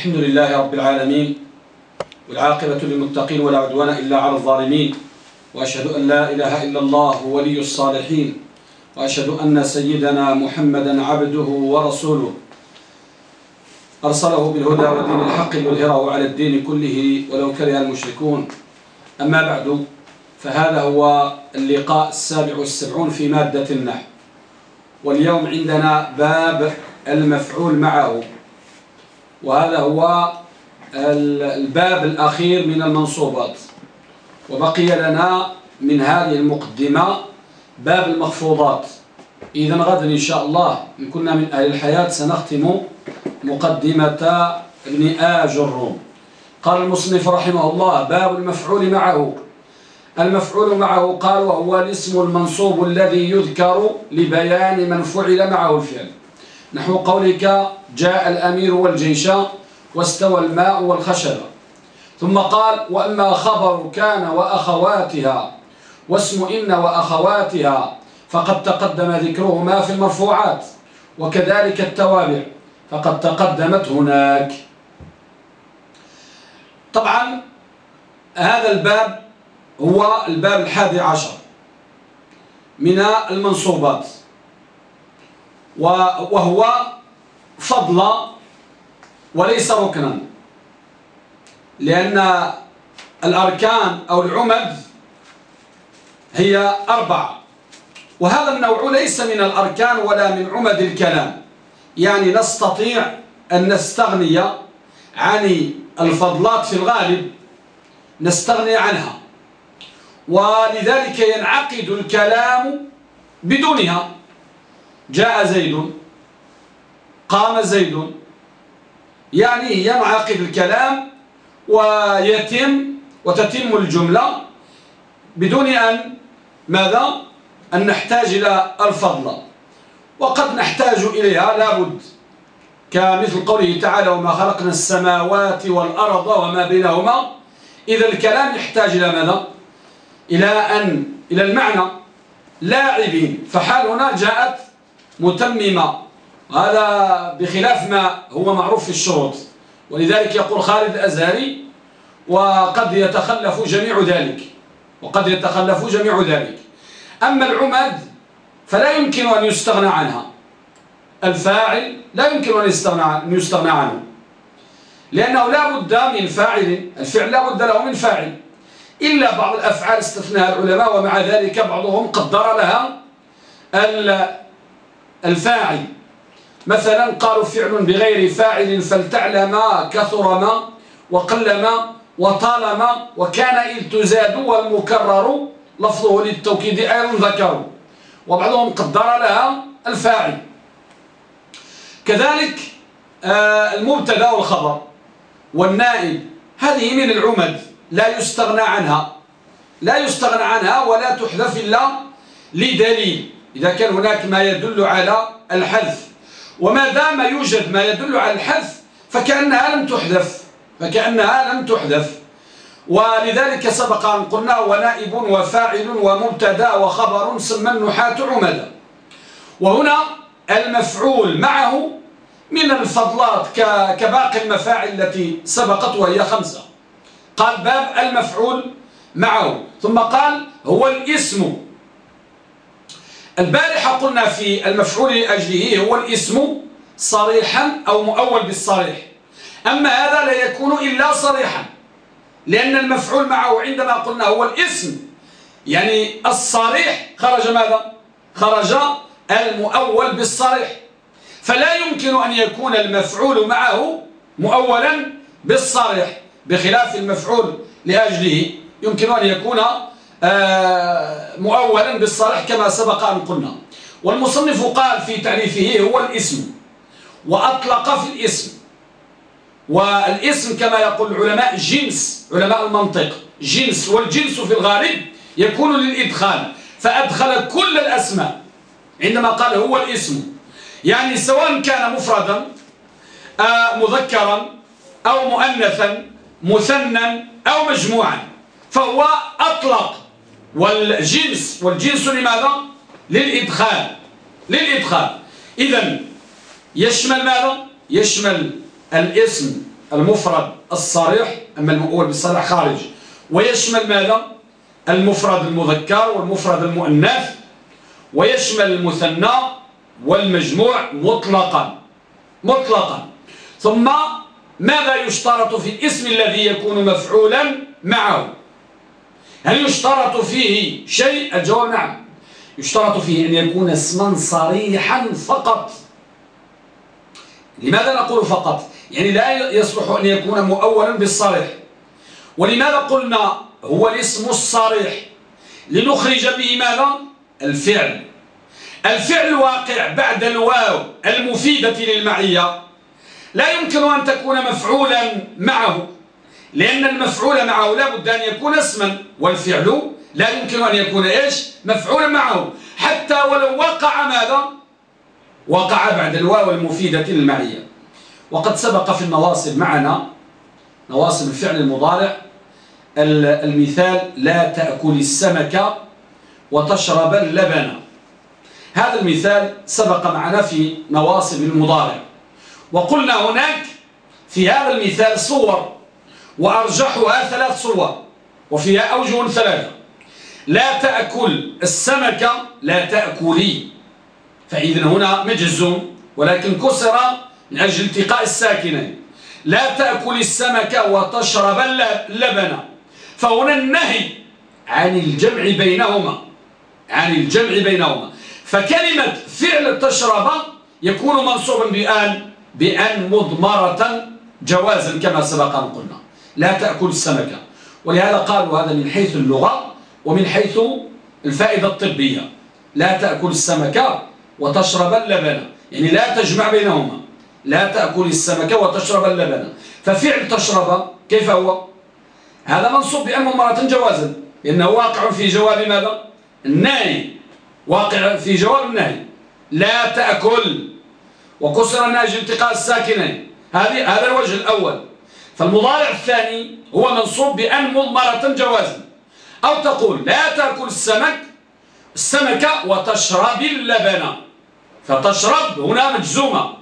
الحمد لله رب العالمين والعاقبة للمتقين ولا عدوان إلا على الظالمين وأشهد أن لا إله إلا الله ولي الصالحين وأشهد أن سيدنا محمدا عبده ورسوله. أرسله بالهدى ودين الحق ليظهره على الدين كله ولو كره المشركون. أما بعد فهذا هو اللقاء السابع والسبعون في مادة النحو واليوم عندنا باب المفعول معه. وهذا هو الباب الأخير من المنصوبات. وبقي لنا من هذه المقدمة باب المخفوضات. إذا غدا إن شاء الله إن كنا من أهل الحياة سنختم مقدمة ابن آج الروم. قال المصنف رحمه الله باب المفعول معه. المفعول معه قال وهو الاسم المنصوب الذي يذكر لبيان من فعل معه الفعل. نحو قولك جاء الأمير والجيش واستوى الماء والخشب. ثم قال وأما خبر كان وأخواتها واسم إن وأخواتها فقد تقدم ذكرهما في المرفوعات وكذلك التوابع فقد تقدمت هناك. طبعا هذا الباب هو الباب الحادي عشر من المنصوبات. وهو فضل وليس ركنا. لأن الأركان أو العمد هي أربعة. وهذا النوع ليس من الأركان ولا من عمد الكلام. يعني نستطيع أن نستغني عن الفضلات في الغالب. نستغني عنها. ولذلك ينعقد الكلام بدونها. جاء زيد قام زيد. يعني ينعقد الكلام ويتم وتتم الجملة بدون أن ماذا؟ أن نحتاج إلى الفضل. وقد نحتاج إليها لابد كمثل قوله تعالى وما خلقنا السماوات والأرض وما بينهما. إذا الكلام يحتاج إلى ماذا؟ إلى أن إلى المعنى. لاعبين. فحال هنا جاءت متممة. هذا بخلاف ما هو معروف في الشروط. ولذلك يقول خالد الأزهري وقد يتخلف جميع ذلك. وقد يتخلف جميع ذلك. أما العمد فلا يمكن أن يستغنى عنها. الفاعل لا يمكن أن يستغنى, عنه. لأنه لا بد من فاعل الفعل لا بد له من فاعل. إلا بعض الأفعال استثناها العلماء ومع ذلك بعضهم قدر لها الفاعل. مثلا قالوا فعل بغير فاعل فلتعلم كثرما وقلما وطالما وكان إذ تزاد والمكرر لفظه للتوكيد أيضا ذكروا. وبعضهم قدر لها الفاعل. كذلك آه، المبتدا والخبر والنائب هذه من العمد لا يستغنى عنها. لا يستغنى عنها ولا تحذف إلا لدليل. إذا كان هناك ما يدل على الحذف وما دام يوجد ما يدل على الحذف فكأنها لم تحذف فكأنها لم تحذف. ولذلك سبق أن قلنا ونائب وفاعل ومبتدا وخبر سمى النحاة عمدا. وهنا المفعول معه من الفضلات كباقي المفاعل التي سبقت وهي خمسة. قال باب المفعول معه ثم قال هو الاسم. البارحة قلنا في المفعول لأجله هو الاسم صريحا أو مؤول بالصريح. أما هذا لا يكون إلا صريحا لأن المفعول معه عندما قلنا هو الاسم يعني الصريح خرج ماذا؟ خرج المؤول بالصريح. فلا يمكن أن يكون المفعول معه مؤولا بالصريح بخلاف المفعول لأجله. يمكن أن يكون مؤولا بالصريح كما سبق أن قلنا. والمصنف قال في تعريفه هو الاسم وأطلق في الاسم. والاسم كما يقول العلماء جنس علماء المنطق جنس. والجنس في الغالب يكون للإدخال فأدخل كل الأسماء عندما قال هو الاسم. يعني سواء كان مفردا آه، مذكرا أو مؤنثا مثنى أو مجموعا فهو أطلق. والجنس والجنس لماذا؟ للإدخال للإدخال. إذا يشمل ماذا؟ يشمل الاسم المفرد الصريح أما المؤول بالصريح خارج. ويشمل ماذا؟ المفرد المذكر والمفرد المؤنث. ويشمل المثنى والمجموع مطلقا مطلقا. ثم ماذا يشترط في الاسم الذي يكون مفعولا معه؟ هل يشترط فيه شيء؟ الجواب نعم. يشترط فيه أن يكون اسما صريحا فقط. لماذا نقول فقط؟ يعني لا يصلح أن يكون مؤولا بالصريح. ولماذا قلنا هو الاسم الصريح؟ لنخرج به ماذا؟ الفعل. الفعل الواقع بعد الواو المفيدة للمعية. لا يمكن أن تكون مفعولا معه. لأن المفعول معه لا بد أن يكون اسما والفعل لا يمكن أن يكون إيش؟ مفعولا معه. حتى ولو وقع ماذا؟ وقع بعد الواو المفيدة للمعية وقد سبق في النواصب معنا نواصب الفعل المضارع المثال لا تأكل السمك وتشرب اللبن. هذا المثال سبق معنا في نواصب المضارع. وقلنا هناك في هذا المثال صور وأرجحها ثلاث صور وفيها أوجه ثلاثة. لا تأكل السمك لا تأكلي فإذن هنا مجزوم ولكن كسر من أجل التقاء الساكنين لا تأكل السمك وتشرب اللبن فهنا النهي عن الجمع بينهما عن الجمع بينهما. فكلمة فعل تشرب يكون منصوبا بأن بأن مضمرة جوازا كما سبق أن قلنا. لا تأكل السمكة. ولهذا قالوا هذا من حيث اللغة ومن حيث الفائدة الطبية. لا تأكل السمكة وتشرب اللبن. يعني لا تجمع بينهما. لا تأكل السمكة وتشرب اللبن. ففعل تشرب كيف هو؟ هذا منصوب بأن مرة جوازا. لأنه واقع في جواب ماذا؟ النهي. واقع في جواب النهي. لا تأكل. وكسر الناجي التقاء الساكنين. هذه هذا الوجه الأول. فالمضارع الثاني هو منصوب بأن مضمرة جوازا أو تقول لا تأكل السمك السمكة وتشرب اللبن. فتشرب هنا مجزومة.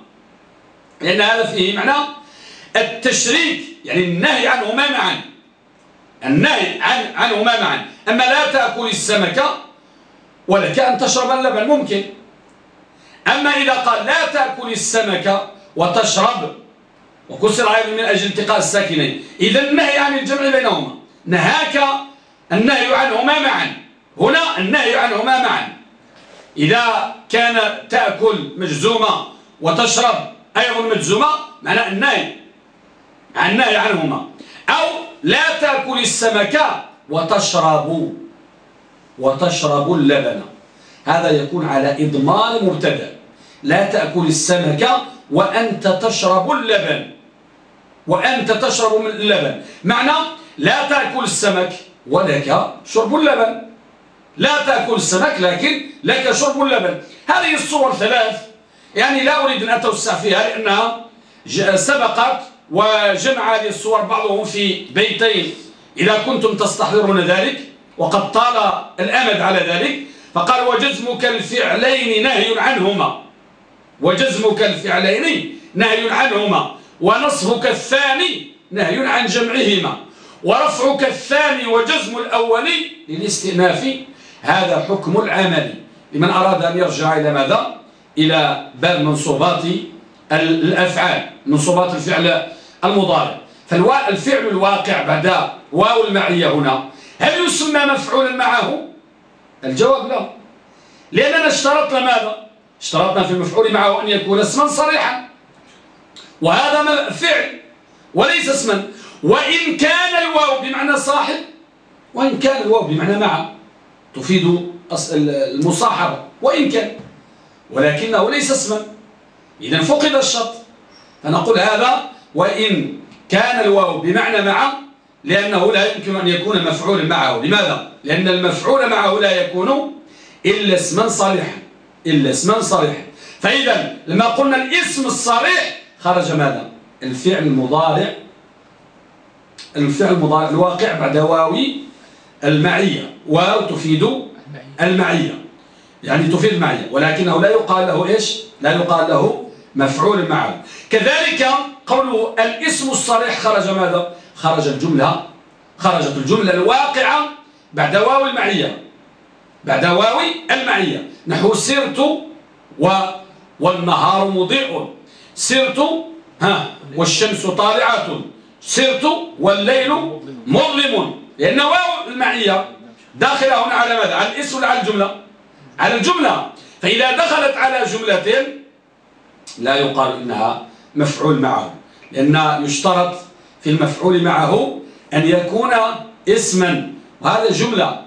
لأن هذا فيه معنى التشريك يعني النهي عنهما معا. النهي عن عنهما معا. أما لا تأكل السمكة ولك أن تشرب اللبن ممكن. أما إذا قال لا تأكل السمكة وتشرب وكسر أيضا من أجل التقاء الساكنين. إذا النهي عن الجمع بينهما؟ نهاك النهي عنهما معا. هنا النهي عنهما معا. إذا كان تأكل مجزومة وتشرب أيضا مجزومة معنى النهي. عن النهي عنهما. أو لا تأكل السمكة وتشرب وتشرب اللبن. هذا يكون على إضمار مبتدأ. لا تأكل السمكة وأنت تشرب اللبن. وأنت تشرب اللبن. معنى لا تأكل السمك ولك شرب اللبن. لا تأكل السمك لكن لك شرب اللبن. هذه الصور ثلاث. يعني لا أريد أن أتوسع فيها لأنها سبقت وجمع هذه الصور بعضهم في بيتين. إذا كنتم تستحضرون ذلك وقد طال الأمد على ذلك فقال وجزمك الفعلين نهي عنهما. وجزمك الفعلين نهي عنهما. ونصبك الثاني نهي عن جمعهما. ورفعك الثاني وجزم الأولي للاستئناف. هذا حكم العمل. لمن أراد أن يرجع إلى ماذا؟ إلى باب منصوبات الأفعال منصوبات الفعل المضارع. فالفعل الواقع بعد واو المعية هنا هل يسمى مفعولا معه؟ الجواب لا. لأننا اشترطنا ماذا؟ اشترطنا في المفعول معه أن يكون اسما صريحا. وهذا فعل وليس اسما. وإن كان الواو بمعنى صاحب وإن كان الواو بمعنى مع تفيد المصاحبة. وإن كان ولكنه ليس اسما. إذا فقد الشرط. فنقول هذا وإن كان الواو بمعنى مع لأنه لا يمكن أن يكون مفعولا معه. لماذا؟ لأن المفعول معه لا يكون إلا اسما صريحا. إلا اسما صريحا. فإذا لما قلنا الاسم الصريح خرج ماذا؟ الفعل المضارع الفعل المضارع الواقع بعد واوي المعية. واو تفيد المعية. يعني تفيد المعية. ولكنه لا يقال له إيش؟ لا يقال له مفعول معه. كذلك قوله الاسم الصريح خرج ماذا؟ خرج الجملة خرجت الجملة الواقعة بعد واو المعية. بعد واو المعية. نحو سرت و والنهار مضيء. سرت ها والشمس طالعة. سرت والليل مظلم. لأن واو المعية داخلة هنا على ماذا؟ على الاسم ولا على الجملة؟ على الجملة. فإذا دخلت على جملة لا يقال إنها مفعول معه لأن يشترط في المفعول معه أن يكون اسما وهذا جملة.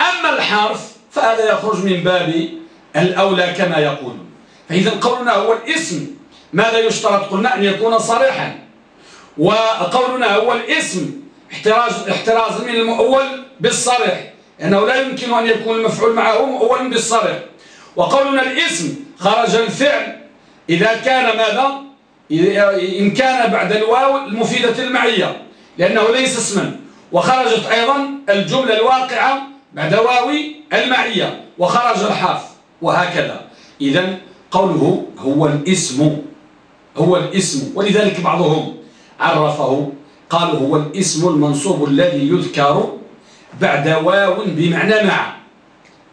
أما الحرف فهذا يخرج من باب الأولى كما يقولون فإذا قولنا هو الاسم ماذا يشترط؟ قلنا أن يكون صريحا. وقولنا هو الاسم احتراز احتراز من المؤول بالصريح. لأنه لا يمكن أن يكون المفعول معه مؤولا بالصريح. وقولنا الاسم خرج الفعل. إذا كان ماذا؟ إن كان بعد الواو المفيدة المعية لأنه ليس اسما. وخرجت أيضا الجملة الواقعة بعد واو المعية وخرج الحرف وهكذا. إذا قوله هو الاسم. هو الاسم ولذلك بعضهم عرفه قالوا هو الاسم المنصوب الذي يذكر بعد واو بمعنى مع.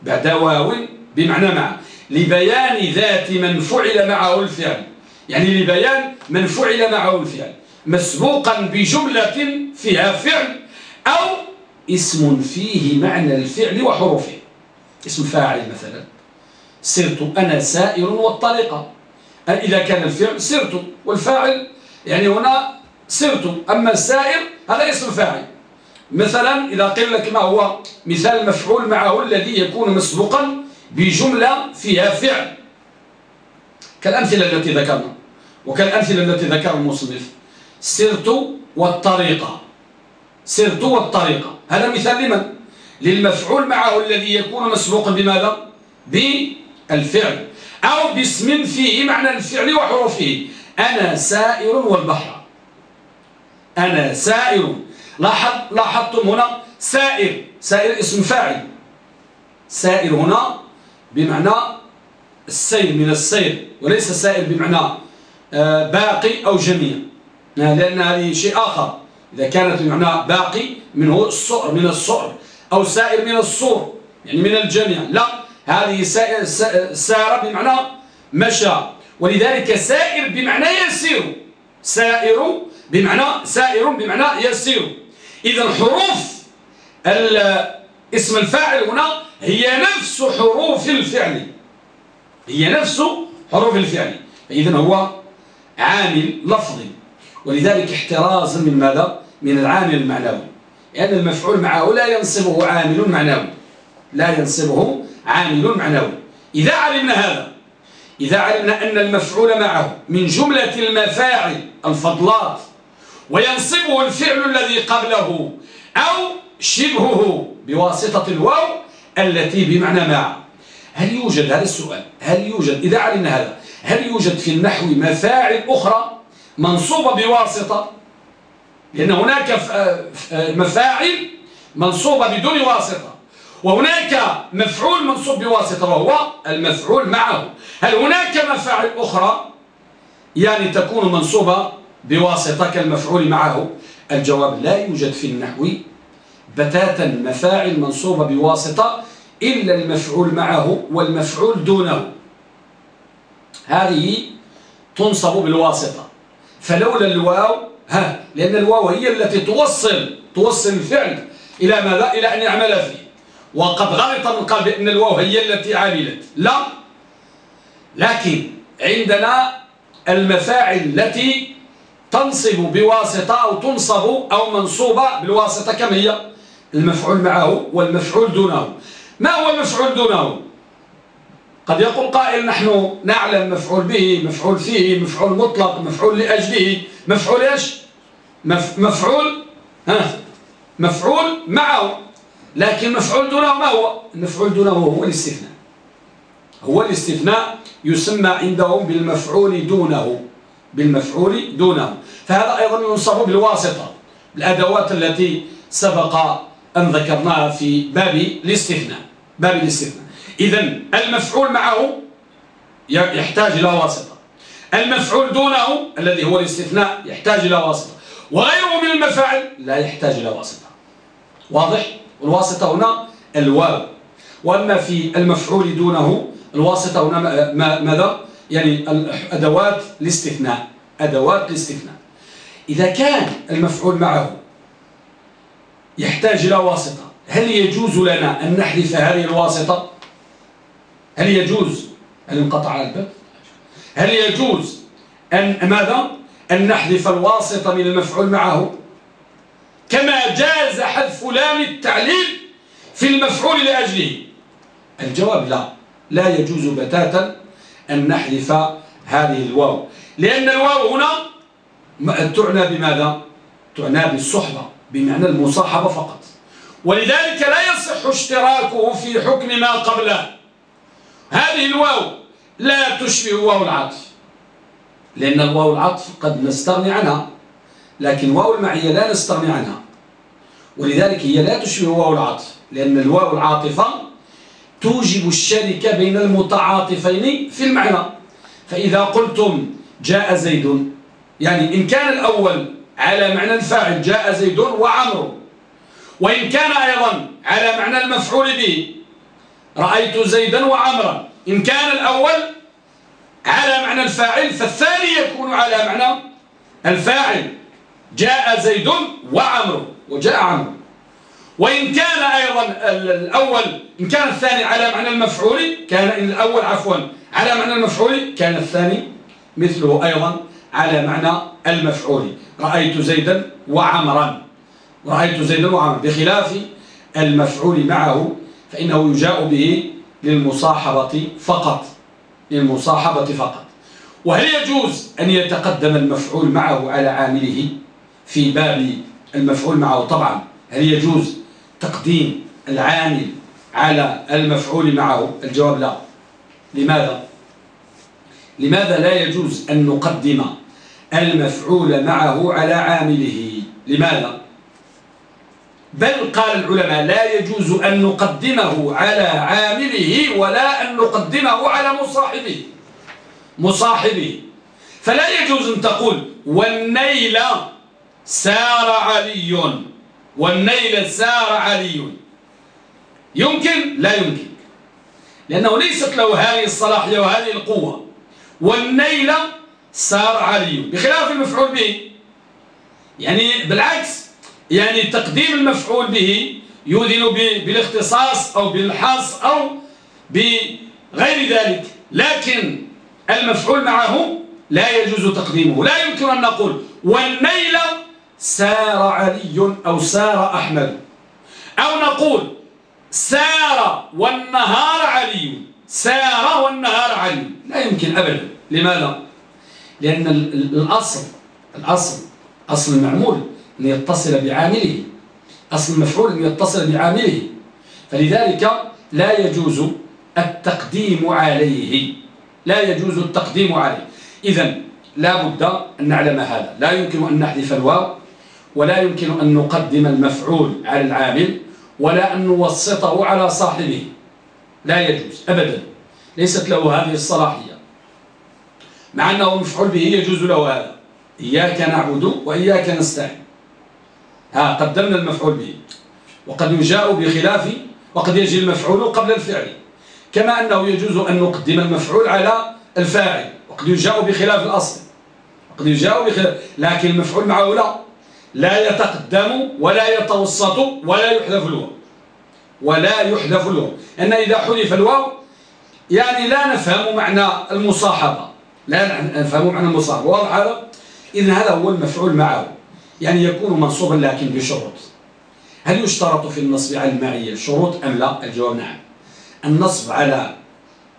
بعد واو بمعنى مع. لبيان ذات من فعل معه الفعل. يعني لبيان من فعل معه الفعل. مسبوقا بجملة فيها فعل أو اسم فيه معنى الفعل وحروفه. اسم فاعل مثلا. سرت أنا سائر والطريقة إذا كان الفعل سرت والفاعل يعني هنا سرت. أما السائر هذا اسم فاعل. مثلا إذا قيل لك ما هو مثال مفعول معه الذي يكون مسبوقا بجملة فيها فعل. كالأمثلة التي ذكرنا وكالأمثلة التي ذكر المصنف. سرت والطريقة. سرت والطريقة. هذا مثال لمن؟ للمفعول معه الذي يكون مسبوقا بماذا؟ بالفعل. أو باسم فيه معنى الفعل وحروفه. أنا سائر والبحر. أنا سائر. لاحظ لاحظتم هنا سائر. سائر اسم فاعل. سائر هنا بمعنى السير من السير وليس سائر بمعنى آه، باقي أو جميع. لأن هذه شيء آخر. إذا كانت بمعنى باقي منه الصؤر من الصؤر أو سائر من الصور يعني من الجميع. لا هذه سار بمعنى مشى. ولذلك سائر بمعنى يسير. سائر بمعنى سائر بمعنى يسير. إذا حروف اسم الفاعل هنا هي نفس حروف الفعل. هي نفس حروف الفعل. إذا هو عامل لفظي. ولذلك احترازا من ماذا؟ من العامل المعنوي. لأن يعني المفعول معه لا ينصبه عامل معنوي. لا ينصبه عامل معنوي. إذا علمنا هذا إذا علمنا أن المفعول معه من جملة المفاعل الفضلات وينصبه الفعل الذي قبله أو شبهه بواسطة الواو التي بمعنى مع. هل يوجد هذا السؤال؟ هل يوجد؟ إذا علمنا هذا هل يوجد في النحو مفاعل أخرى منصوبة بواسطة؟ لأن هناك مفاعل منصوبة بدون واسطة. وهناك مفعول منصوب بواسطة وهو المفعول معه. هل هناك مفاعل أخرى؟ يعني تكون منصوبة بواسطة كالمفعول معه. الجواب لا يوجد في النحو. بتاتا مفاعل منصوبة بواسطة إلا المفعول معه والمفعول دونه. هذه تنصب بالواسطة. فلولا الواو ها لأن الواو هي التي توصل توصل الفعل إلى ماذا؟ إلى أن يعمل فيه. وقد غلط من قال بأن الواو هي التي عملت لا. لكن عندنا المفاعل التي تنصب بواسطة أو تنصب أو منصوبة بالواسطة كم هي. المفعول معه والمفعول دونه. ما هو المفعول دونه؟ قد يقول قائل نحن نعلم مفعول به مفعول فيه مفعول مطلق مفعول لأجله. مفعول إيش؟ مف مفعول ها مفعول معه. لكن مفعول دونه ما هو؟ المفعول دونه هو الاستثناء. هو الاستثناء يسمى عندهم بالمفعول دونه بالمفعول دونه. فهذا أيضا ينصب بالواسطة الأدوات التي سبق أن ذكرناها في باب الاستثناء باب الاستثناء. إذا المفعول معه يحتاج إلى واسطة. المفعول دونه الذي هو الاستثناء يحتاج إلى واسطة. وغيره من المفاعل لا يحتاج إلى واسطة. واضح؟ والواسطة هنا الواو. وأما في المفعول دونه الواسطة هنا ماذا؟ يعني أدوات الاستثناء أدوات الاستثناء إذا كان المفعول معه يحتاج إلى واسطة هل يجوز لنا أن نحذف هذه الواسطة؟ هل يجوز؟ هل انقطع الباب؟ هل يجوز أن ماذا؟ أن نحذف الواسطة من المفعول معه؟ كما جاز حذف لام التعليل في المفعول لأجله. الجواب لا. لا يجوز بتاتا أن نحذف هذه الواو. لأن الواو هنا تعنى بماذا؟ تعنى بالصحبة بمعنى المصاحبة فقط. ولذلك لا يصح اشتراكه في حكم ما قبله. هذه الواو لا تشبه واو العطف. لأن الواو العطف قد نستغني عنها. لكن واو المعية لا نستغني عنها. ولذلك هي لا تشبه واو العطف لأن الواو العاطفة توجب الشركة بين المتعاطفين في المعنى. فإذا قلتم جاء زيد يعني إن كان الأول على معنى الفاعل جاء زيد وعمر وإن كان أيضا على معنى المفعول به رأيت زيدا وعمرا. إن كان الأول على معنى الفاعل فالثاني يكون على معنى الفاعل. جاء زيد وعمر وجاء عمرو. وإن كان أيضا الأول إن كان الثاني على معنى المفعول كان الأول عفوا على معنى المفعول كان الثاني مثله أيضا على معنى المفعول. رأيت زيدا وعمرا. رأيت زيدا وعمرا بخلاف المفعول معه فإنه يجاء به للمصاحبة فقط للمصاحبة فقط. وهل يجوز أن يتقدم المفعول معه على عامله؟ في باب المفعول معه. طبعا هل يجوز تقديم العامل على المفعول معه؟ الجواب لا. لماذا؟ لماذا لا يجوز أن نقدم المفعول معه على عامله؟ لماذا؟ بل قال العلماء لا يجوز أن نقدمه على عامله ولا أن نقدمه على مصاحبه. مصاحبه. فلا يجوز أن تقول والنيل سار علي. والنيل سار علي. يمكن؟ لا يمكن. لأنه ليست له هذه الصلاحية وهذه القوة. والنيل سار علي. بخلاف المفعول به. يعني بالعكس يعني تقديم المفعول به يؤذن بالاختصاص أو بالحص أو بغير ذلك. لكن المفعول معه لا يجوز تقديمه. لا يمكن أن نقول والنيل سار علي أو سار أحمد. أو نقول سار والنهار علي. سار والنهار علي. لا يمكن أبدا. لماذا؟ لأن الأصل الأصل أصل المعمول أن يتصل بعامله. أصل المفعول أن يتصل بعامله. فلذلك لا يجوز التقديم عليه. لا يجوز التقديم عليه. إذا لا بد أن نعلم هذا. لا يمكن أن نحذف الواو ولا يمكن أن نقدم المفعول على العامل ولا أن نوسطه على صاحبه. لا يجوز أبدا. ليست له هذه الصلاحية. مع أنه مفعول به يجوز له هذا. إياك نعبد وإياك نستعين. ها قدمنا المفعول به. وقد يجاء بخلاف وقد يجي المفعول قبل الفعل. كما أنه يجوز أن نقدم المفعول على الفاعل. وقد يجاء بخلاف الأصل. وقد يجاء بخلاف لكن المفعول معه لا. لا يتقدم ولا يتوسط ولا يحذف الواو. ولا يحذف الواو. أن إذا حذف الواو يعني لا نفهم معنى المصاحبة. لا نفهم معنى المصاحبة. واضح هذا؟ إذن هذا هو المفعول معه. يعني يكون منصوبا لكن بشروط. هل يشترط في النصب على المعية شروط أم لا؟ الجواب نعم. النصب على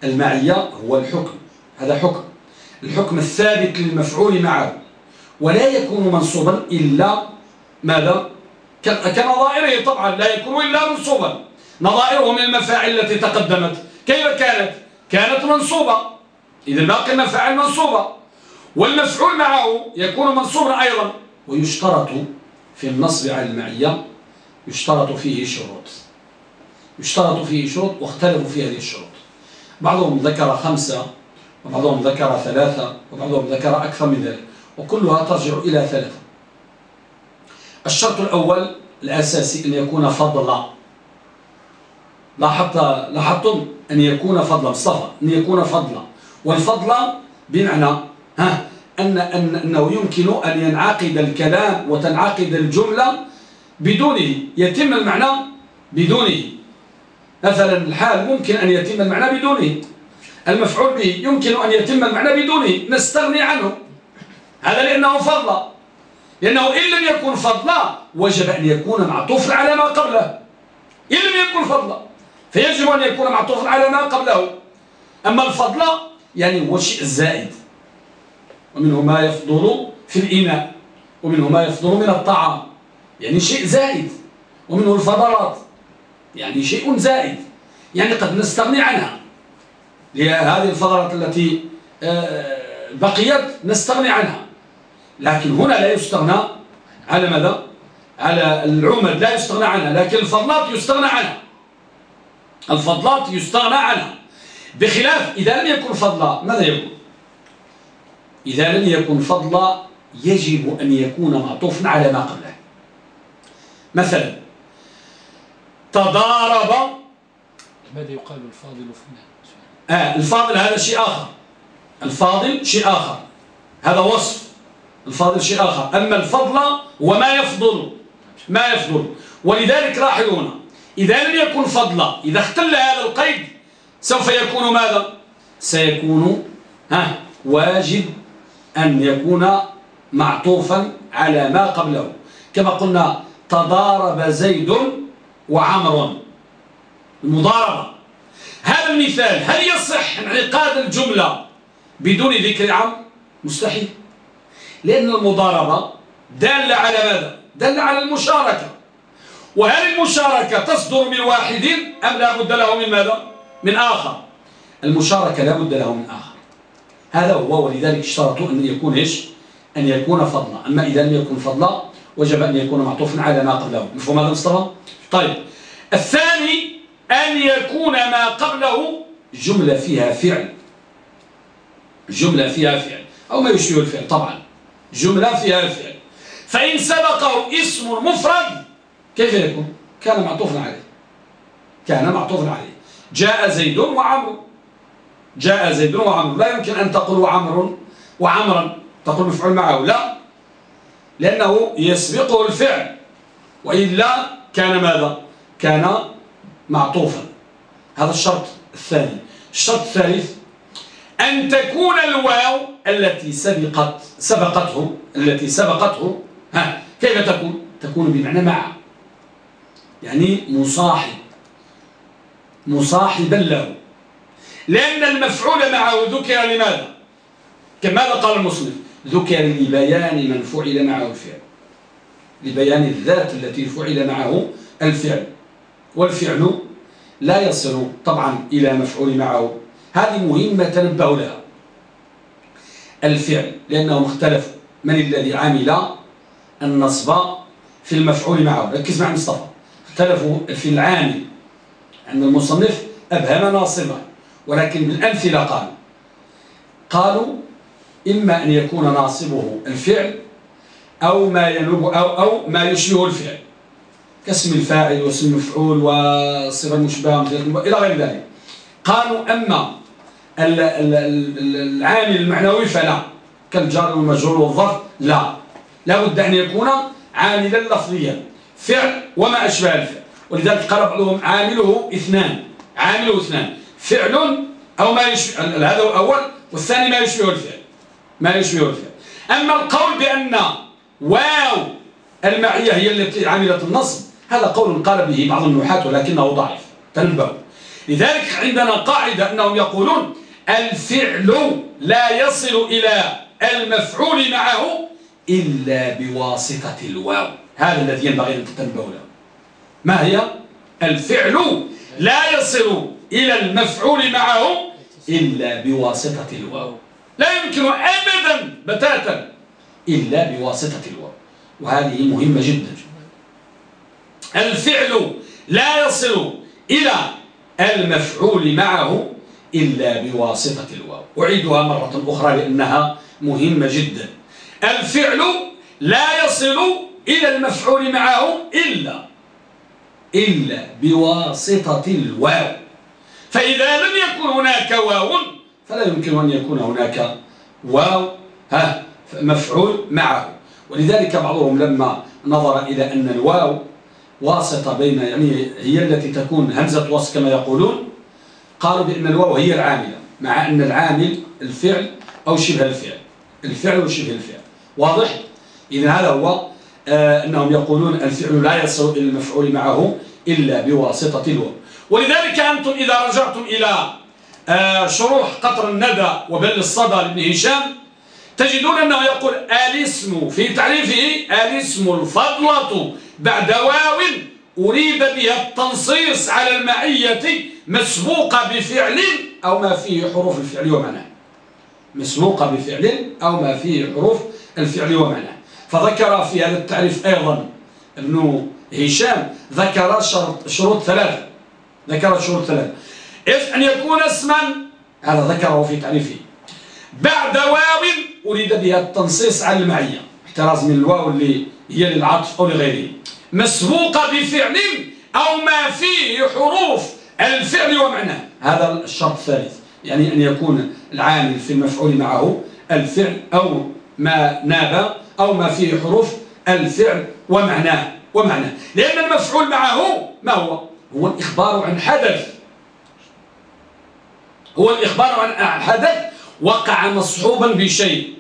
المعية هو الحكم. هذا حكم. الحكم الثابت للمفعول معه. ولا يكون منصوبا إلا ماذا؟ كنظائره. طبعا لا يكون إلا منصوبا. نظائره من المفاعل التي تقدمت. كيف كانت؟ كانت منصوبة. إذا باقي المفاعل منصوبة. والمفعول معه يكون منصوبا أيضا. ويشترط في النصب على المعية يشترط فيه شروط. يشترط فيه شروط واختلفوا في هذه الشروط. بعضهم ذكر خمسة وبعضهم ذكر ثلاثة وبعضهم ذكر أكثر من ذلك. وكلها ترجع إلى ثلاثة. الشرط الأول الأساسي أن يكون فضلا لاحظت لاحظتم أن يكون فضلا مصطفى أن يكون فضلا والفضل بمعنى ها أن أن أنه يمكن أن ينعقد الكلام وتنعقد الجملة بدونه. يتم المعنى بدونه. مثلا الحال ممكن أن يتم المعنى بدونه. المفعول به يمكن أن يتم المعنى بدونه. نستغني عنه. هذا لأنه فضل. لأنه إن لم يكن فضلا وجب أن يكون معطوفا على ما قبله. إن لم يكن فضلا فيجب أن يكون معطوفا على ما قبله. أما الفضل يعني هو الشيء الزائد ومنه ما يفضل في الإناء ومنه ما يفضل من الطعام. يعني شيء زائد. ومنه الفضلات يعني شيء زائد. يعني قد نستغني عنها. لهذه الفضلات التي آه، بقيت نستغني عنها. لكن هنا لا يستغنى على ماذا؟ على العمد لا يستغنى عنها لكن الفضلات يستغنى عنها. الفضلات يستغنى عنها. بخلاف إذا لم يكن فضلا ماذا يكون إذا لم يكن فضلا يجب أن يكون معطوفا على ما قبله. مثلا تضارب. ماذا يقال الفاضل فلان؟ آه الفاضل هذا شيء آخر. الفاضل شيء آخر. هذا وصف. الفاضل شيء آخر. أما الفضل وما يفضل ما يفضل. ولذلك لاحظون إذا لم يكن فضلا إذا اختل هذا القيد سوف يكون ماذا؟ سيكون ها واجب أن يكون معطوفا على ما قبله. كما قلنا تضارب زيد وعمر. المضاربة. هذا المثال هل يصح انعقاد الجملة بدون ذكر عم مستحيل. لأن المضاربة دالة على ماذا؟ دالة على المشاركة. وهل المشاركة تصدر من واحد أم لا بد له من ماذا؟ من آخر. المشاركة لا بد له من آخر. هذا هو ولذلك اشترطوا أن يكون إيش؟ أن يكون فضلا. أما إذا لم يكن فضلا وجب أن يكون معطوفا على ما قبله. مفهوم هذا مصطفى؟ طيب. الثاني أن يكون ما قبله جملة فيها فعل. جملة فيها فعل. أو ما يشبه الفعل طبعا. جملة فيها فعل فإن سبقه اسم مفرد كيف يكون؟ كان معطوفا عليه. كان معطوفا عليه. جاء زيد وعمر جاء زيد وعمر لا يمكن أن تقول عمر وعمرا. تقول مفعول معه. لا. لأنه يسبقه الفعل. وإلا كان ماذا؟ كان معطوفا. هذا الشرط الثاني. الشرط الثالث أن تكون الواو التي سبقت سبقته التي سبقته ها كيف تكون؟ تكون بمعنى مع. يعني مصاحب. مصاحبا له. لأن المفعول معه ذكر لماذا؟ كماذا قال المسلم ذكر لبيان من فعل معه الفعل. لبيان الذات التي فعل معه الفعل. والفعل لا يصل طبعا إلى مفعول معه هذه مهمة تنبه لها. الفعل لأنهم اختلفوا. من الذي عمل النصب في المفعول معه؟ ركز مع مصطفى. اختلفوا في العامل. عند المصنف أبهم ناصبا ولكن بالأمثلة قالوا. قالوا إما أن يكون ناصبه الفعل أو ما ينوب أو, أو ما يشبه الفعل. كاسم الفاعل واسم المفعول والصفة المشبهة إلى غير ذلك. قالوا أما العامل المعنوي فلا. كالجار والمجرور والظرف لا. لا بد أن يكون عاملا لفظيا. فعل وما أشبه الفعل. ولذلك قال بعضهم عامله اثنان. عامله اثنان. فعل أو ما يشبه هذا الأول والثاني ما يشبه الفعل. ما يشبه الفعل. أما القول بأن واو المعية هي التي عملت النصب هذا قول قال به بعض النحاة ولكنه ضعيف. تنبه لذلك عندنا قاعدة أنهم يقولون الفعل لا يصل إلى المفعول معه إلا بواسطة الواو. هذا الذي ينبغي أن تتنبه له. ما هي؟ الفعل لا يصل إلى المفعول معه إلا بواسطة الواو. لا يمكن أبدا بتاتا إلا بواسطة الواو. وهذه مهمة جدا. الفعل لا يصل إلى المفعول معه إلا بواسطة الواو. أعيدها مرة أخرى لأنها مهمة جدا. الفعل لا يصل إلى المفعول معه إلا إلا بواسطة الواو. فإذا لم يكن هناك واو فلا يمكن أن يكون هناك واو ها مفعول معه. ولذلك بعضهم لما نظر إلى أن الواو واسطة بين يعني هي التي تكون همزة وصل كما يقولون قالوا بأن الواو هي العاملة مع أن العامل الفعل أو شبه الفعل. الفعل وشبه الفعل. واضح؟ إذا هذا هو آه أنهم يقولون الفعل لا يصل إلى المفعول معه إلا بواسطة الواو. ولذلك أنتم إذا رجعتم إلى آه شروح قطر الندى وبل الصدى لابن هشام تجدون أنه يقول الاسم في تعريفه الاسم الفضلة بعد واو أريد بها التنصيص على المعية مسبوقة بفعل أو ما فيه حروف الفعل ومعناه مسبوقة بفعل أو ما فيه حروف الفعل ومعناه فذكر في هذا التعريف أيضا ابن هشام ذكر شرط شروط ثلاثة. ذكر شروط ثلاثة. إذ أن يكون اسما هذا ذكره في تعريفه. بعد واو أريد بها التنصيص على المعية. احتراز من الواو اللي هي للعطف أو لغيره. مسبوقة بفعل أو ما فيه حروف الفعل ومعناه. هذا الشرط الثالث. يعني أن يكون العامل في المفعول معه الفعل أو ما ناب أو ما فيه حروف الفعل ومعناه ومعناه. لأن المفعول معه ما هو؟ هو الإخبار عن حدث. هو الإخبار عن حدث وقع مصحوبا بشيء.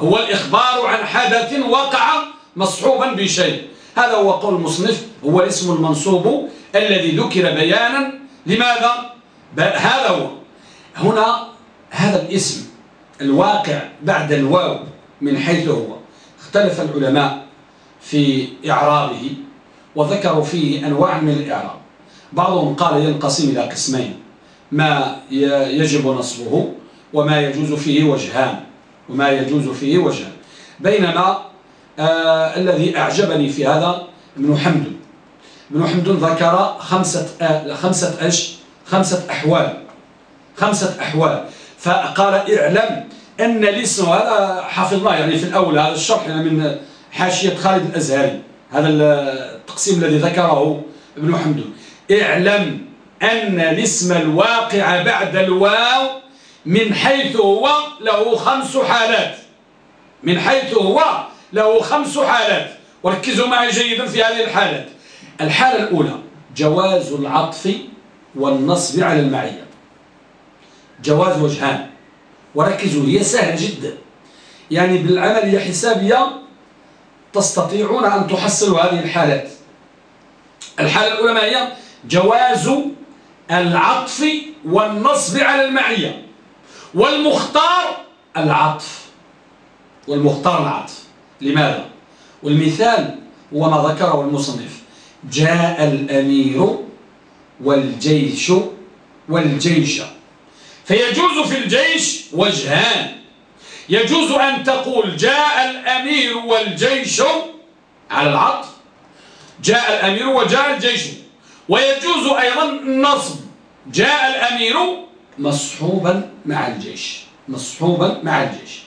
هو الإخبار عن حدث وقع مصحوبا بشيء. هذا هو قول المصنف هو الاسم المنصوب الذي ذكر بيانا. لماذا؟ هذا هو. هنا هذا الاسم الواقع بعد الواو من حيث هو. اختلف العلماء في إعرابه وذكروا فيه أنواع من الإعراب. بعضهم قال ينقسم إلى قسمين ما يجب نصبه وما يجوز فيه وجهان. وما يجوز فيه وجهان. بينما آه الذي أعجبني في هذا ابن حمد. ابن حمد ذكر خمسة آه خمسة أش خمسة أحوال. خمسة أحوال. فقال اعلم أن الاسم هذا حافظناه يعني في الأول هذا الشرح من حاشية خالد الأزهري هذا التقسيم الذي ذكره ابن حمدون اعلم أن الاسم الواقع بعد الواو من حيث هو له خمس حالات. من حيث هو له خمس حالات. وركزوا معي جيدا في هذه الحالات. الحالة الأولى جواز العطف والنصب على المعية. جواز وجهان. وركزوا هي سهلة جدا. يعني بالعملية حسابية تستطيعون أن تحصلوا هذه الحالات. الحالة الأولى ما هي؟ جواز العطف والنصب على المعية. والمختار العطف. والمختار العطف. لماذا؟ والمثال هو ما ذكره المصنف. جاء الأمير والجيش والجيش. فيجوز في الجيش وجهان. يجوز أن تقول جاء الأمير والجيش على العطف. جاء الأمير وجاء الجيش. ويجوز أيضا النصب. جاء الأمير مصحوبا مع الجيش. مصحوبا مع الجيش.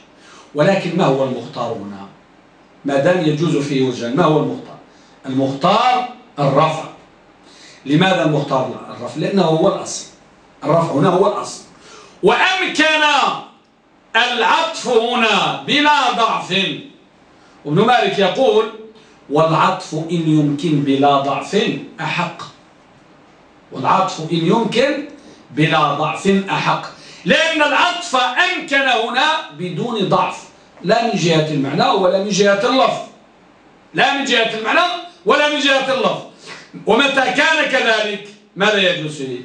ولكن ما هو المختار هنا؟ ما دام يجوز فيه وجهان ما هو المختار؟ المختار الرفع. لماذا المختار الرفع لأنه هو الأصل. الرفع هنا هو الأصل. وأمكن العطف هنا بلا ضعف. ابن مالك يقول والعطف إن يمكن بلا ضعف أحق. والعطف إن يمكن بلا ضعف أحق. لأن العطف أمكن هنا بدون ضعف. لا من جهة المعنى ولا من جهة اللفظ. لا من جهة المعنى ولا من جهة اللفظ. ومتى كان كذلك؟ ماذا يجوز فيه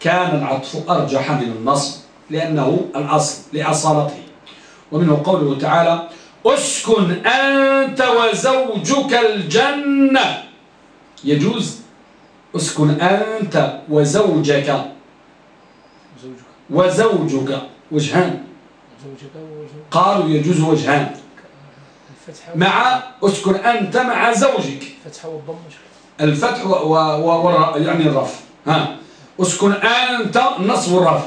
كان العطف أرجح من النص لأنه الأصل لأصالته. ومنه قوله تعالى أسكن أنت وزوجك الجنة. يجوز أسكن أنت وزوجك. وزوجك. وجهان. قالوا يجوز وجهان. مع اسكن أنت مع زوجك. الفتح والضم الفتح و... و... و... يعني الرفع ها. اسكن أنت النصب والرفع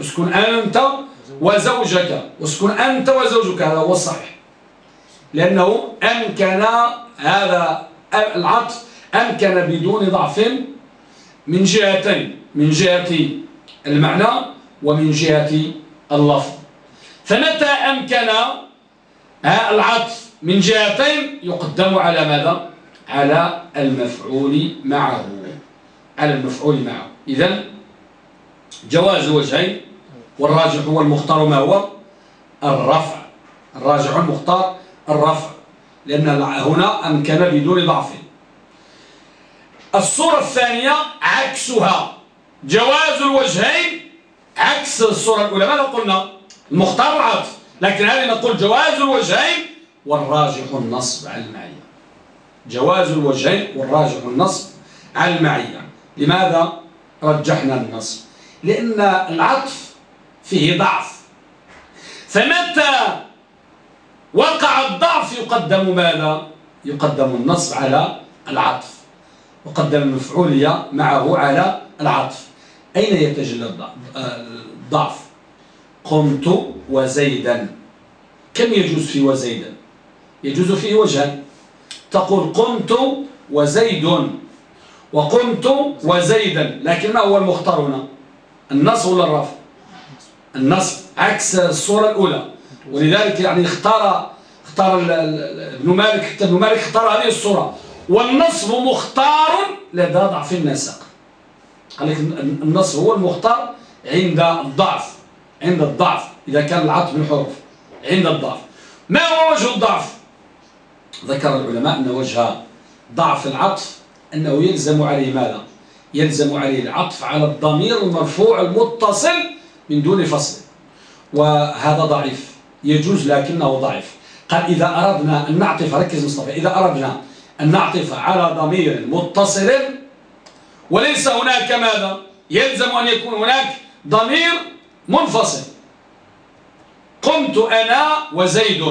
اسكن أنت وزوجك. واسكن أنت وزوجك. هذا هو الصحيح. لأنه أمكن هذا العطف أمكن بدون ضعف من جهتين من جهة المعنى ومن جهة اللفظ. فمتى أمكن العطف من جهتين يقدم على ماذا؟ على المفعول معه على المفعول معه. إذا جواز وجهين والراجح هو المختار ما هو؟ الرفع. الراجح المختار الرفع. لأن هنا أمكن بدون ضعف. الصورة الثانية عكسها. جواز الوجهين عكس الصورة الأولى. ماذا قلنا؟ المختار العطف لكن هذه نقول جواز الوجهين والراجح النصب على المعية. جواز الوجهين والراجح النصب على المعية. لماذا رجحنا النصب؟ لأن العطف فيه ضعف. فمتى وقع الضعف يقدم ماذا؟ يقدم النصب على العطف. وقدم المفعولية معه على العطف. أين يتجلى الضعف؟ قمت وزيدا. كم يجوز في وزيدا يجوز فيه وجهان تقول قمت وزيد. وقمت وزيدا. لكن ما هو المختار هنا؟ النصب ولا الرفع؟ النصب عكس الصورة الأولى. ولذلك يعني اختار اختار ابن مالك ابن مالك اختار هذه الصورة. والنصب مختار لدى ضعف النسق. قال لك النصب هو المختار عند الضعف. عند الضعف إذا كان العطف بالحروف عند الضعف. ما هو وجه الضعف؟ ذكر العلماء أن وجه ضعف العطف أنه يلزم عليه ماذا؟ يلزم عليه العطف على الضمير المرفوع المتصل من دون فصل. وهذا ضعيف. يجوز لكنه ضعيف. قال إذا أردنا أن نعطف ركز مصطفى إذا أردنا أن نعطف على ضمير متصل وليس هناك ماذا؟ يلزم أن يكون هناك ضمير منفصل. قمت أنا وزيد.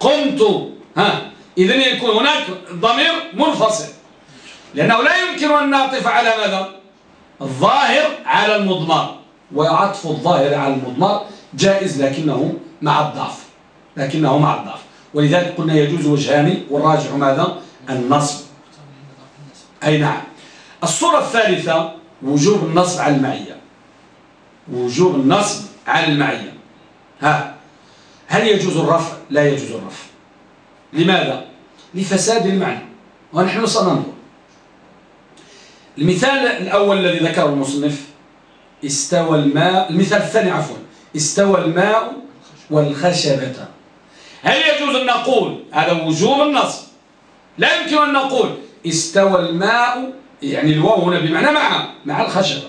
قمت ها إذن يكون هناك ضمير منفصل. لأنه لا يمكن أن نعطف على ماذا؟ الظاهر على المضمر وعطف الظاهر على المضمر جائز لكنه مع الضعف. لكنه مع الضعف. ولذلك قلنا يجوز وجهان والراجح ماذا؟ النصب. أي نعم. الصورة الثالثة وجوب النصب على المعية. وجوب النصب على المعية. ها. هل يجوز الرفع؟ لا يجوز الرفع. لماذا؟ لفساد المعنى ونحن سننظر. المثال الأول الذي ذكره المصنف استوى الماء المثال الثاني عفوا استوى الماء والخشبة. هل يجوز أن نقول هذا وجوب النصب؟ لا يمكن أن نقول استوى الماء يعني الواو هنا بمعنى مع مع الخشبة.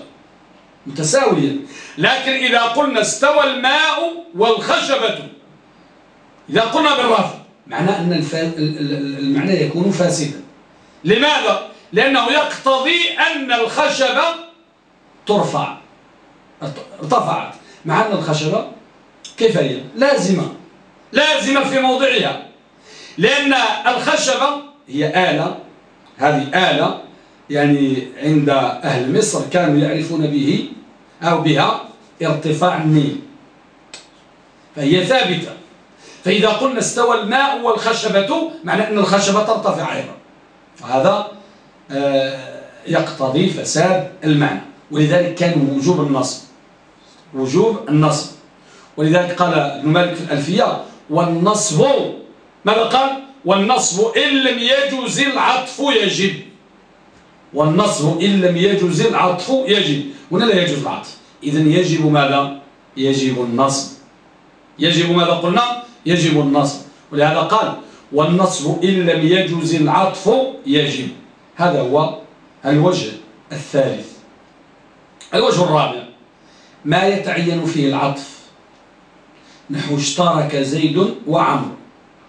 متساوية. لكن إذا قلنا استوى الماء والخشبة إذا قلنا بالرفع معنى أن المعنى يكون فاسدا. لماذا؟ لأنه يقتضي أن الخشبة ترفع ارتفعت. مع أن الخشبة كيف هي؟ لازمة. لازمة في موضعها. لأن الخشبة هي آلة هذه آلة يعني عند أهل مصر كانوا يعرفون به أو بها ارتفاع النيل فهي ثابتة. فإذا قلنا استوى الماء والخشبة معنى أن الخشبة ترتفع أيضا. فهذا آه، يقتضي فساد المعنى. ولذلك كان وجوب النصب. وجوب النصب. ولذلك قال ابن مالك في الألفية والنصب ماذا قال؟ والنصب إن لم يجوز العطف يجب. والنصب إن لم يجوز العطف يجب. هنا لا يجوز العطف. إذا يجب ماذا؟ يجب النصب يجب ماذا قلنا؟ يجب النصب ولهذا قال والنصب إن لم يجوز العطف يجب. هذا هو الوجه الثالث. الوجه الرابع ما يتعين فيه العطف. نحو اشترك زيد وعمر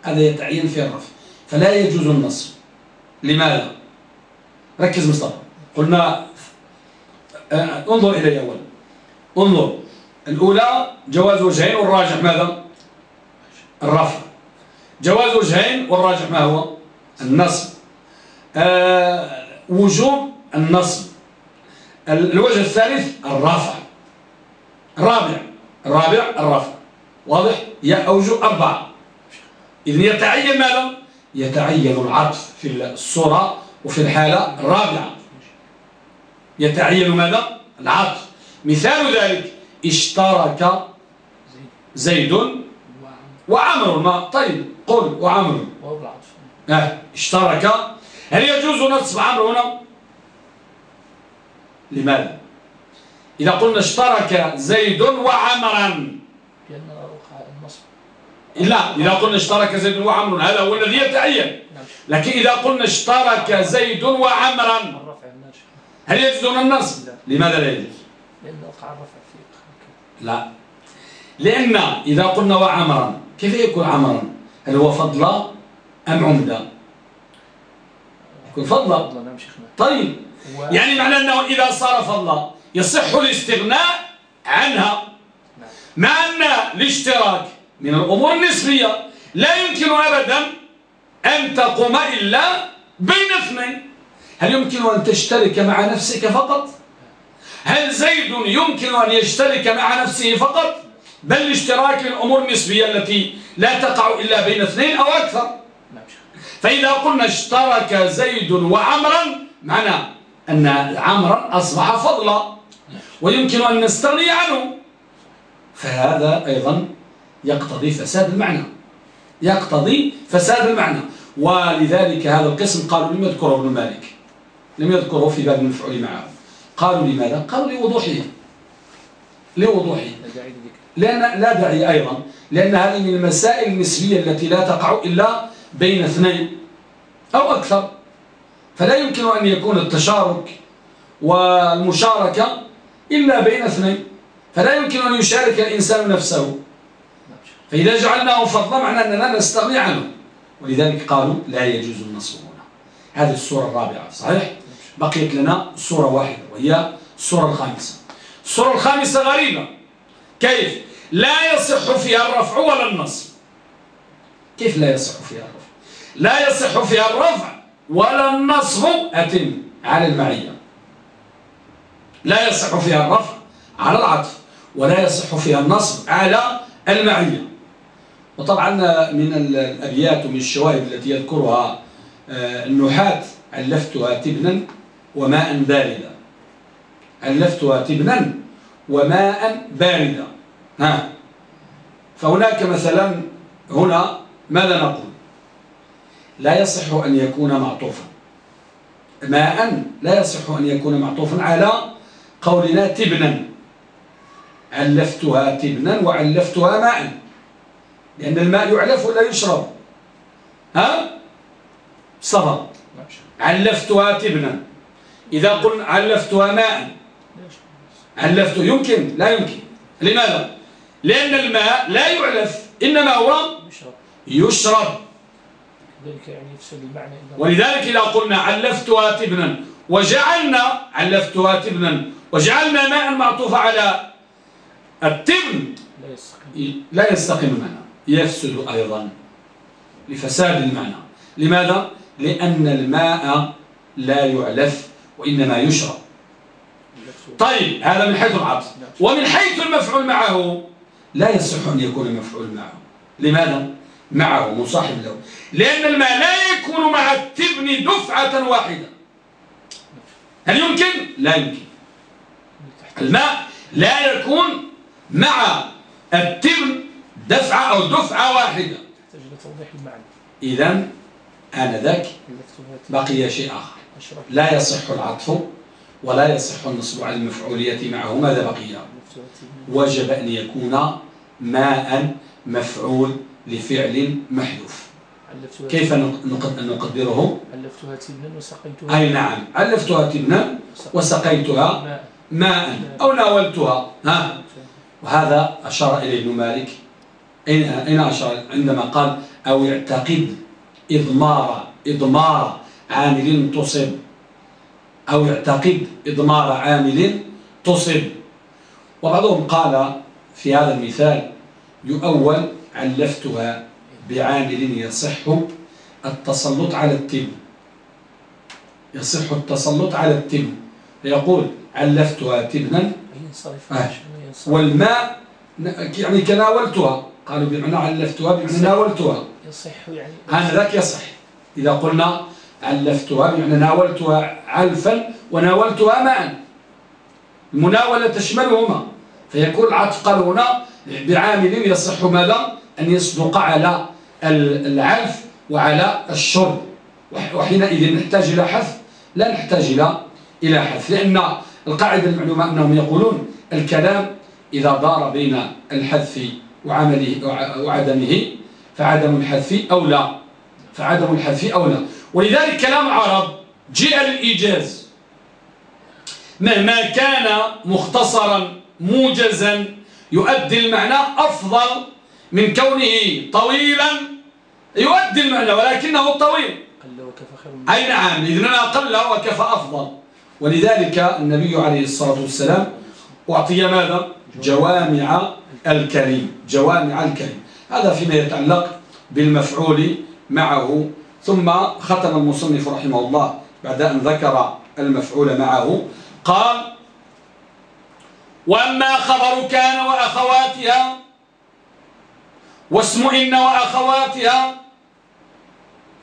هذا يتعين في الرفع. فلا يجوز النصب لماذا؟ ركز مصطفى. قلنا آه، انظر إلي أولا انظر. الأولى جواز وجهين والراجح ماذا الرفع. جواز وجهين والراجح ما هو؟ النصب. آه وجوب النصب. الوجه الثالث الرفع. الرابع الرابع الرفع. واضح؟ هي أوجه أربعة. إذن يتعين ماذا؟ يتعين العطف في الصورة. وفي الحالة الرابعة. يتعين ماذا؟ العطف مثال ذلك اشترك زيد وعمر. ما؟ طيب قل وعمر. آه اشترك. هل يجوز نصب عمرو هنا؟ لماذا؟ إذا قلنا اشترك زيد وعمرا. لا إذا قلنا اشترك زيد وعمر هذا هو الذي يتعين. لكن إذا قلنا اشترك زيد وعمرا هل يجوز النصب؟ لماذا لا يجوز؟ لأن وقع الرفع لا. لأن إذا قلنا وعمرا كيف يكون عمرا؟ هل هو فضل أم عمدة؟ يكون فضل. نعم طيب. يعني معنى أنه إذا صار فضل يصح الاستغناء عنها. نعم. مع أن الاشتراك من الأمور النسبية لا يمكن أبدا أن تقوم إلا بين اثنين. هل يمكن أن تشترك مع نفسك فقط؟ هل زيد يمكن أن يشترك مع نفسه فقط؟ بل الاشتراك للأمور النسبية التي لا تقع إلا بين اثنين أو أكثر. فإذا قلنا اشترك زيد وعمرا معنى أن عمرا أصبح فضلا. ويمكن أن نستغني عنه. فهذا أيضا يقتضي فساد المعنى. يقتضي فساد المعنى. ولذلك هذا القسم قالوا لم يذكره ابن مالك. لم يذكره في باب المفعول معه. قالوا لماذا؟ قالوا لوضوحه. لوضوحه. لأن لا داعي أيضا. لأن هذه من المسائل النسبية التي لا تقع إلا بين اثنين أو أكثر. فلا يمكن أن يكون التشارك والمشاركة إلا بين اثنين. فلا يمكن أن يشارك الإنسان نفسه. فإذا جعلناه فضلا معنى أننا نستغني عنه ولذلك قالوا لا يجوز النصب هنا. هذه الصورة الرابعة صحيح؟ بقيت لنا صورة واحدة وهي الصورة الخامسة. الصورة الخامسة غريبة. كيف؟ لا يصح فيها الرفع ولا النصب كيف لا يصح فيها الرفع؟ لا يصح فيها الرفع ولا النصب أتم على المعية. لا يصح فيها الرفع على العطف ولا يصح فيها النصب على المعية. وطبعا من الأبيات ومن الشواهد التي يذكرها آه، النحاة علفتها تبنا وماء باردا. علفتها تبنا وماء باردا. ها. فهناك مثلا هنا ماذا نقول؟ لا يصح أن يكون معطوفا. ماء لا يصح أن يكون معطوفا على قولنا تبنا. علفتها تبنا وعلفتها ماء لأن الماء يعلف ولا يشرب. ها؟ صفر. علفتها تبنا إذا قلنا علفتها ماء. علفته. يمكن؟ لا يمكن. لماذا؟ لأن الماء لا يعلف إنما هو يشرب. ولذلك إذا قلنا علفتها تبنا وجعلنا علفتها تبنا وجعلنا ماء معطوف على التبن لا يستقيم. المعنى يفسد أيضا لفساد المعنى. لماذا؟ لأن الماء لا يعلف وإنما يشرب. طيب هذا من حيث العطف ومن حيث المفعول معه لا يصح أن يكون مفعول معه. لماذا؟ معه مصاحب له. لأن الماء لا يكون مع التبن دفعة واحدة. هل يمكن؟ لا يمكن. الماء لا يكون مع التبن دفعة أو دفعة واحدة. إذا آنذاك بقي شيء آخر. لا يصح العطف ولا يصح النصب على المفعولية معه. ماذا بقي؟ وجب أن يكون ماء مفعول لفعل محذوف. كيف نقدره؟ ألفتها تبنا وسقيتها. أي نعم. ألفتها تبنا وسقيتها. ماء. أو ناولتها. ها؟ وهذا أشار إليه ابن مالك أين أشار عندما قال أو يعتقد إضمار إضمار عامل تصب. أو يعتقد إضمار عامل تصب. وبعضهم قال في هذا المثال يؤول علفتها بعامل يصح التسلط على التم يصح التسلط على التم فيقول علفتها تبنا ينصرف آه. والماء يعني كناولتها قالوا بمعنى علفتها بمعنى ناولتها يصح يعني. هذا ذاك يصح. إذا قلنا علفتها بمعنى ناولتها علفا وناولتها معا المناولة تشملهما. فيكون العطف قال هنا بعامل يصح ماذا؟ أن يصدق على ال- العلف وعلى الشرب. وح- وحينئذ نحتاج إلى حذف. لا نحتاج إلى إلى حذف. لأن القاعدة المعلومة أنهم يقولون الكلام إذا دار بين الحذف وعمله وع- وعدمه فعدم الحذف أولى فعدم الحذف أولى ولذلك كلام العرب جاء للإيجاز. مهما كان مختصرا موجزا يؤدي المعنى أفضل من كونه طويلا يؤدي المعنى ولكنه طويل. قل أي نعم إذن أقل وكفى أفضل؟ ولذلك النبي عليه الصلاة والسلام أعطي ماذا؟ جوامع الكريم جوامع الكريم. هذا فيما يتعلق بالمفعول معه. ثم ختم المصنف رحمه الله بعد أن ذكر المفعول معه. قال وأما خبر كان وأخواتها واسم إن وأخواتها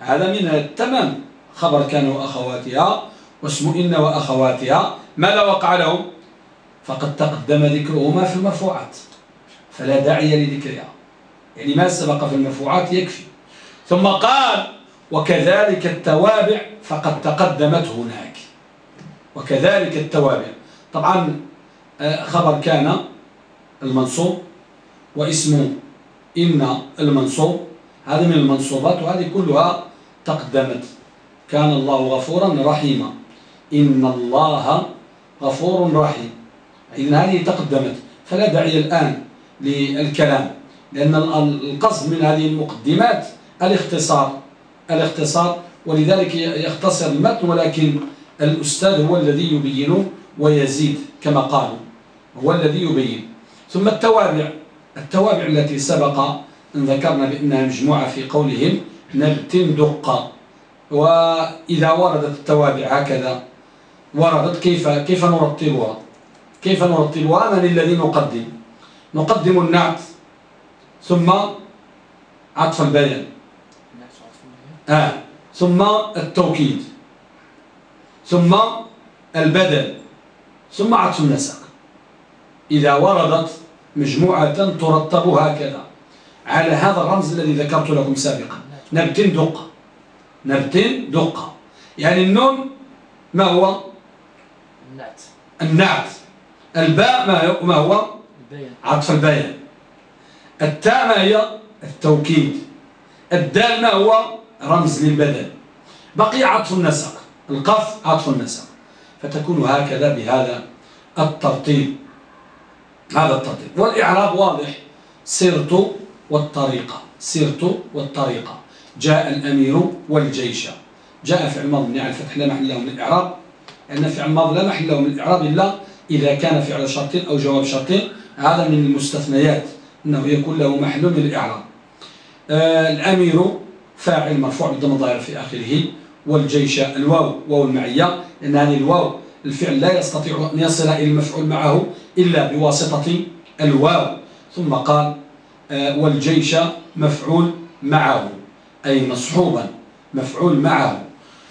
هذا من التمام. خبر كان وأخواتها واسم إن وأخواتها ماذا وقع لهم؟ فقد تقدم ذكرهما في المرفوعات. فلا داعي لذكرها. يعني ما سبق في المرفوعات يكفي. ثم قال وكذلك التوابع فقد تقدمت هناك. وكذلك التوابع. طبعا آه، خبر كان المنصوب واسم إن المنصوب. هذه من المنصوبات وهذه كلها تقدمت. كان الله غفورا رحيما. إن الله غفور رحيم. إذن هذه تقدمت. فلا داعي الآن للكلام. لأن ال- القصد من هذه المقدمات الاختصار الاختصار ولذلك يختصر المتن ولكن الأستاذ هو الذي يبين ويزيد كما قالوا هو الذي يبين. ثم التوابع. التوابع التي سبق أن ذكرنا بأنها مجموعة في قولهم نبت دقة وإذا وردت التوابع هكذا وردت كيف كيف نرتبها؟ كيف نرتبها؟ من الذي نقدم. نقدم النعت. ثم عطف البيان. آه. ثم التوكيد. ثم البدل. ثم عطف النسق. إذا وردت مجموعة ترتب هكذا. على هذا الرمز الذي ذكرت لكم سابقا. نبت دقة نبت دقة يعني النون ما هو؟ النعت. النعت. الباء ما هو- عطف البيان التاء ما هي التوكيد. الدال ما هو رمز للبدل بقي عطف النسق. القف عطف النسق. فتكون هكذا بهذا الترتيب. هذا الترتيب. والإعراب واضح. سرت والطريقة. سرت والطريقة. جاء الأمير والجيش. جاء فعل ماضي مبني على الفتح لا محل له من الإعراب. لأن فعل ماضي لا محل له من الإعراب إلا إذا كان فعل شرط أو جواب شرط. هذا من المستثنيات أنه يكون له محل من الإعراب آه الأمير فاعل مرفوع بالضم الظاهر في آخره والجيش الواو واو المعية. لأن هذه الواو الفعل لا يستطيع أن يصل إلى المفعول معه إلا بواسطة الواو. ثم قال آه والجيش مفعول معه أي مصحوبا مفعول معه.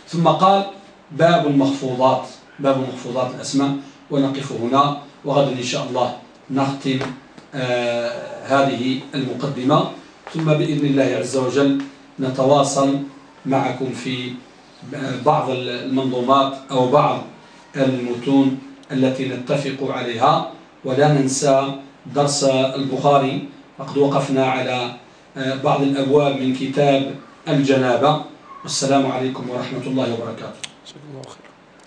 ثم قال باب المخفوضات باب مخفوضات الأسماء. ونقف هنا وغدا إن شاء الله نختم آه هذه المقدمة. ثم بإذن الله عز وجل نتواصل معكم في بعض المنظومات أو بعض المتون التي نتفق عليها. ولا ننسى درس البخاري فقد وقفنا على بعض الأبواب من كتاب الجنابة. والسلام عليكم ورحمة الله وبركاته.